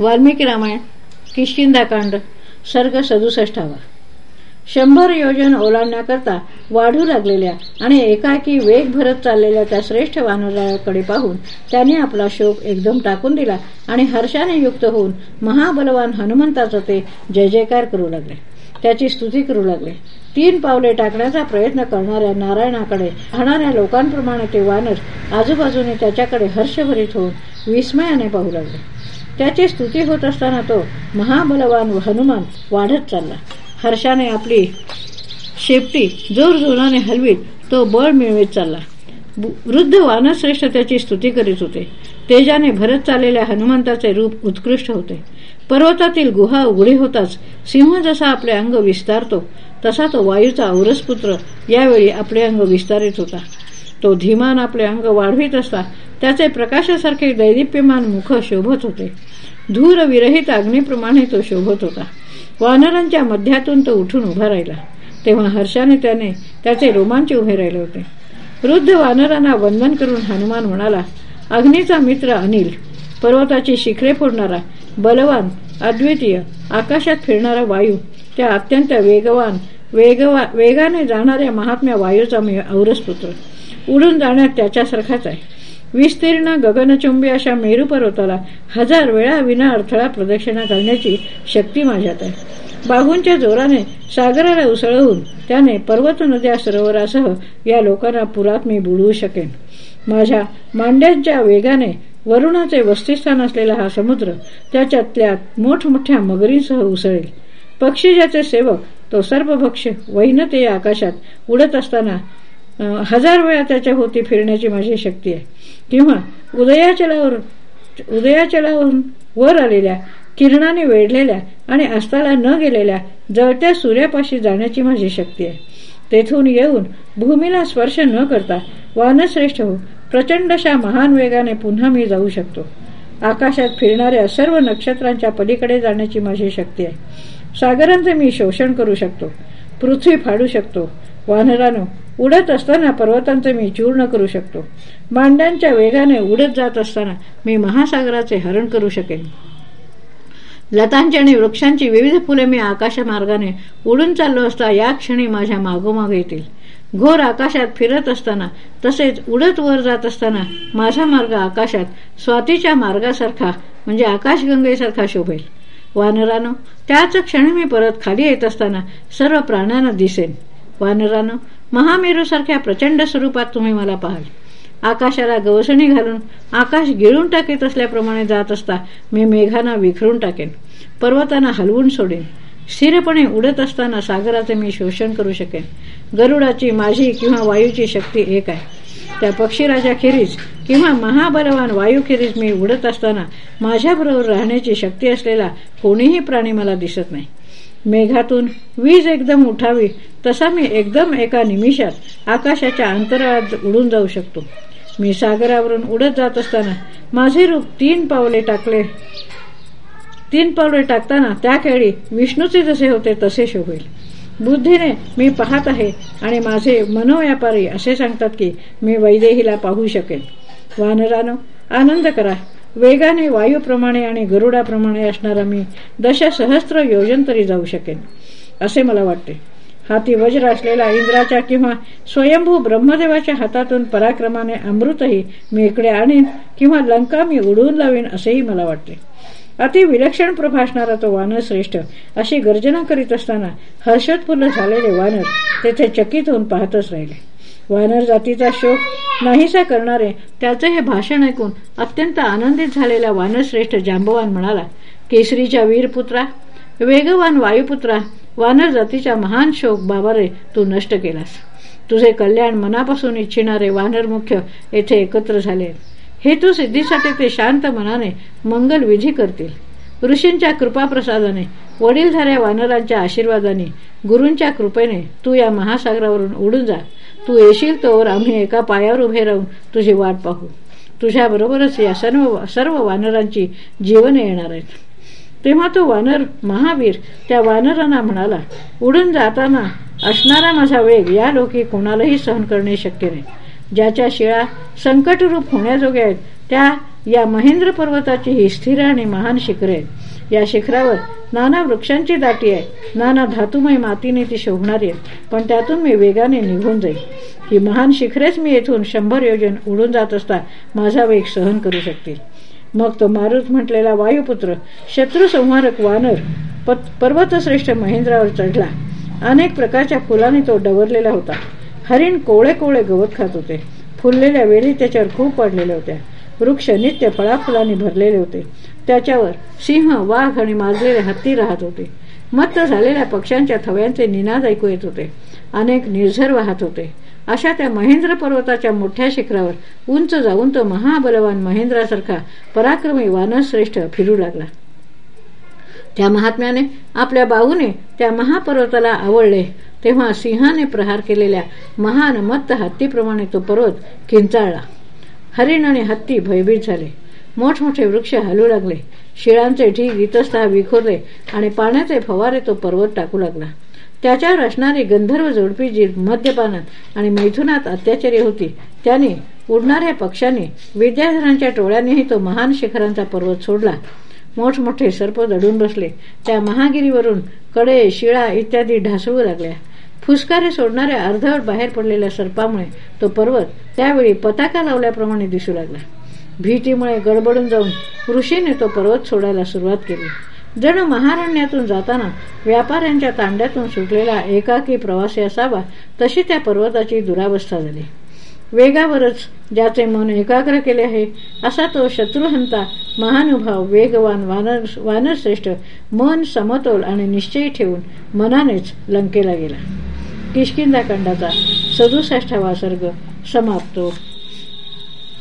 वाल्मिकी रामायण किशकिंदाकांड सर्ग सदुसष्टावा. शंभर योजन ओलांडण्याकरता वाढू लागलेल्या आणि एकाकी वेग भरत चाललेल्या त्या श्रेष्ठ वानराकडे पाहून त्याने आपला शोक एकदम टाकून दिला आणि हर्षाने युक्त होऊन महाबलवान हनुमंताचा ते जय जयकार करू लागले. त्याची स्तुती करू लागले. तीन पावले टाकण्याचा प्रयत्न करणाऱ्या नारायणाकडे राहणाऱ्या लोकांप्रमाणे ते वानर आजूबाजूने त्याच्याकडे हर्षभरीत होऊन विस्मयाने पाहू लागले. त्याची स्तुती होत असताना तो महाबलवान हनुमान वाढत चालला. हर्षाने आपली शेपटी जोर जोराने हलवीत तो बळ मिळवित चालला. वृद्ध वानश्रेष्ठ त्याची स्तुती करीत होते. तेजाने भरत चाललेल्या हनुमंताचे रूप उत्कृष्ट होते. पर्वतातील गुहा उघडी होताच सिंह जसा आपले अंग विस्तारतो तसा तो वायूचा औरसपुत्र यावेळी आपले अंग विस्तारित होता. तो धीमान आपले अंग वाढवीत असता त्याचे प्रकाशासारखे दैदिप्यमान मुख शोभत होते. धूर विरहित अग्नीप्रमाणे तो शोभत होता. वानरांच्या मध्यातून तो उठून उभा राहिला. तेव्हा हर्षाने त्याने त्याचे रोमांच उभे राहिले होते. वृद्ध वानरांना वंदन करून हनुमान म्हणाला अग्नीचा मित्र अनिल पर्वताची शिखरे फोडणारा बलवान अद्वितीय आकाशात फिरणारा वायू त्या अत्यंत वेगवान वेगवा वेगाने जाणाऱ्या महात्म्या वायूचा मी औरसपुत्र. उडून जाण्यात त्याच्यासारखाच आहे. विस्तीर्ण गगनचुंबी अशा मेरू पर्वताला हजार वेळा विना अडथळा प्रदक्षिणा करण्याची शक्ती माझ्यात आहे. बाहूंच्या जोराने सागराला उसळवून त्याने पर्वत नद्या सरोवरासह या लोकांना पुरात मी बुडवू शकेन. माझ्या मांड्यांच्या वेगाने वरुणाचे वस्तिस्थान असलेला हा समुद्र त्याच्यातल्या मोठमोठ्या मगरींसह उसळेल. पक्षी ज्याचे सेवक तो सर्वभक्ष वैनते आकाशात उडत असताना हजार वेळा त्याच्या होती फिरण्याची माझी शक्ती आहे. किंवा उदयाचलावर उदयाचलावरून वर आलेल्या किरणाने वेढलेल्या आणि अस्ताला न गेलेल्या जळत्या सूर्यापाशी जाण्याची माझी शक्ती आहे. तेथून येऊन भूमीला स्पर्श न करता वानश्रेष्ठ हो प्रचंडशा महान वेगाने पुन्हा मी जाऊ शकतो. आकाशात फिरणाऱ्या सर्व नक्षत्रांच्या पलीकडे जाण्याची माझी शक्ती आहे. सागरांचे मी शोषण करू शकतो. पृथ्वी फाडू शकतो. वानरानो उडत असताना पर्वतांचे मी चूर्ण करू शकतो. मांड्यांच्या वेगाने उडत जात असताना मी महासागराचे हरण करू शकेन. लतांची आणि वृक्षांची विविध फुले मी आकाशमार्गाने उडून चाललो असता या क्षणी माझ्या मागोमाग येतील. घोर आकाशात फिरत असताना तसेच उडत वर जात असताना माझा मार्ग आकाशात स्वातीच्या मार्गासारखा म्हणजे आकाशगंगेसारखा शोभेल. वानरानो त्याच क्षणी मी परत खाली येत असताना सर्व प्राण्यांना दिसेन. वानरानं महामेरूसारख्या प्रचंड स्वरूपात तुम्ही मला पाहाल. आकाशाला गवसणी घालून आकाश गिळून टाकीत असल्याप्रमाणे जात असता मी मेघांना विखरून टाकेन पर्वतांना हलवून सोडेन स्थिरपणे उडत असताना सागराचे मी शोषण करू शकेन. गरुडाची माझी किंवा वायूची शक्ती एक आहे. त्या पक्षीराजाखेरीज किंवा महाबलवान वायूखेरीज मी उडत असताना माझ्याबरोबर राहण्याची शक्ती असलेला कोणीही प्राणी मला दिसत नाही. मेघातून वीज एकदम उठावी तसा मी एकदम एका निमिषात आकाशाच्या अंतराळात उडून जाऊ शकतो. मी सागरावरून उडत जात असताना माझे रूप तीन पावले टाकले. तीन पावले टाकताना त्या खेळी विष्णूचे जसे होते तसे शोभेल. बुद्धीने मी पाहत आहे आणि माझे मनोव्यापारी असे सांगतात की मी वैदेहीला पाहू शकेन. वानरानो आनंद करा. वेगाने वायूप्रमाणे आणि गरुडाप्रमाणे असणारा मी दशसहस्र योजन तरी जाऊ शकेन असे मला वाटते. हाती वज्र असलेला इंद्राच्या किंवा स्वयंभू ब्रह्मदेवाच्या हातातून पराक्रमाने अमृतही मी इकडे आणीन किंवा लंका मी उडवून लावीन असेही मला वाटते. अति विलक्षण प्रभासणारा तो वानर श्रेष्ठ अशी गर्जना करीत असताना हर्षोत्पूर्ण झालेले वानर तेथे चकित होऊन पाहतच राहिले. वानर जातीचा शोक नाहीसा करणारे त्याचे हे भाषण ऐकून अत्यंत आनंदित झालेला वानरश्रेष्ठ जांबवान म्हणाला केसरीच्या वीरपुत्रा वेगवान वायुपुत्रा वानर जातीचा महान शोक बाबारे तू नष्ट केलास. तुझे कल्याण मनापासून इच्छिणारे वानर मुख्य येथे एकत्र झाले. हेतू सिद्धीसाठी ते शांत मनाने मंगल विधी करतील. ऋषींच्या कृपाप्रसादाने वडील झाल्या वानरांच्या आशीर्वादाने गुरूंच्या कृपेने तू या महासागरावरून उडून जा. तू येशील तोवर आम्ही एका पायावर उभे राहून तुझी वाट पाहू. तुझ्याबरोबरच या सर्व सर्व वानरांची जीवने येणार आहेत. तेव्हा तो वानर महावीर त्या वानरांना म्हणाला उडून जाताना असणारा माझा वेग या लोकी कोणालाही सहन करणे शक्य नाही. ज्याच्या शिळा संकटरूप होण्याजोग्या आहेत त्या या महेंद्र पर्वताची ही स्थिर आणि महान शिखरे या शिखरावर नाना वृक्षांची दाटी आहे नाना धातुमय मातीने ती शोभणारी आहे पण त्यातून मी वेगाने निघून जाईल ही महान शिखरेच मी येथून शंभर योजन उडून जात असता माझा वेग सहन करू शकतील. मग तो मारुत म्हटलेला वायुपुत्र शत्रुसंहारक वानर पर्वतश्रेष्ठ महेंद्रावर चढला. अनेक प्रकारच्या फुलांनी तो डवरलेला होता. हरिण कोळे कोळे गवत खात होते. फुललेल्या वेळी त्याच्यावर खूप पडलेल्या होत्या. वृक्ष नित्य फळाफुलांनी भरलेले होते. त्याच्यावर सिंह वाघ आणि माजलेले हत्ती राहत होते. मत्त झालेल्या पक्ष्यांच्या थव्यांचे निनाद ऐकू येत होते. अनेक निर्झर वाहत होते. अशा त्या महेंद्र पर्वताच्या मोठ्या शिखरावर उंच जाऊन तो महाबलवान महेंद्रासारखा पराक्रमी वानश्रेष्ठ फिरू लागला. त्या महात्म्याने आपल्या बाहूने त्या महापर्वताला आवडले तेव्हा सिंहाने प्रहार केलेल्या महान मत्त हत्तीप्रमाणे तो पर्वत किंचाळला. हरिण आणि हत्ती भयभीत झाले. मोठमोठे वृक्ष हलू लागले. शिळांचे ढीग इतस्ता विखोरले आणि पाण्याचे फवारे तो पर्वत टाकू लागला. त्याच्यावर असणारी गंधर्व जोडपी जी मद्यपानात आणि मैथुनात अत्याचारी होती. त्याने उडणाऱ्या पक्षाने विद्याधरांच्या टोळ्यानेही तो महान शिखरांचा पर्वत सोडला. मोठमोठे सर्प दडून बसले. त्या महागिरीवरून कडे शिळा इत्यादी ढासळू लागल्या. फुसकारे सोडणाऱ्या अर्धवट बाहेर पडलेल्या सर्पामुळे तो पर्वत त्यावेळी पताका लावल्याप्रमाणे दिसू लागला. भीतीमुळे गडबडून जाऊन ऋषीने तो पर्वत सोडायला सुरुवात केली. जणू महारण्यातून जाताना व्यापाऱ्यांच्या तांड्यातून सुटलेला एकाकी प्रवासी असावा तशी त्या पर्वताची दुरावस्था झाली. वेगावरच ज्याचे मन एकाग्र केले आहे असा तो शत्रुहंता महानुभाव वेगवान वानर वानरश्रेष्ठ मन समतोल आणि निश्चय ठेवून मनानेच लंकेला गेला. किशकिंदा खंडाचा सदुसष्टावा सर्ग समाप्तो.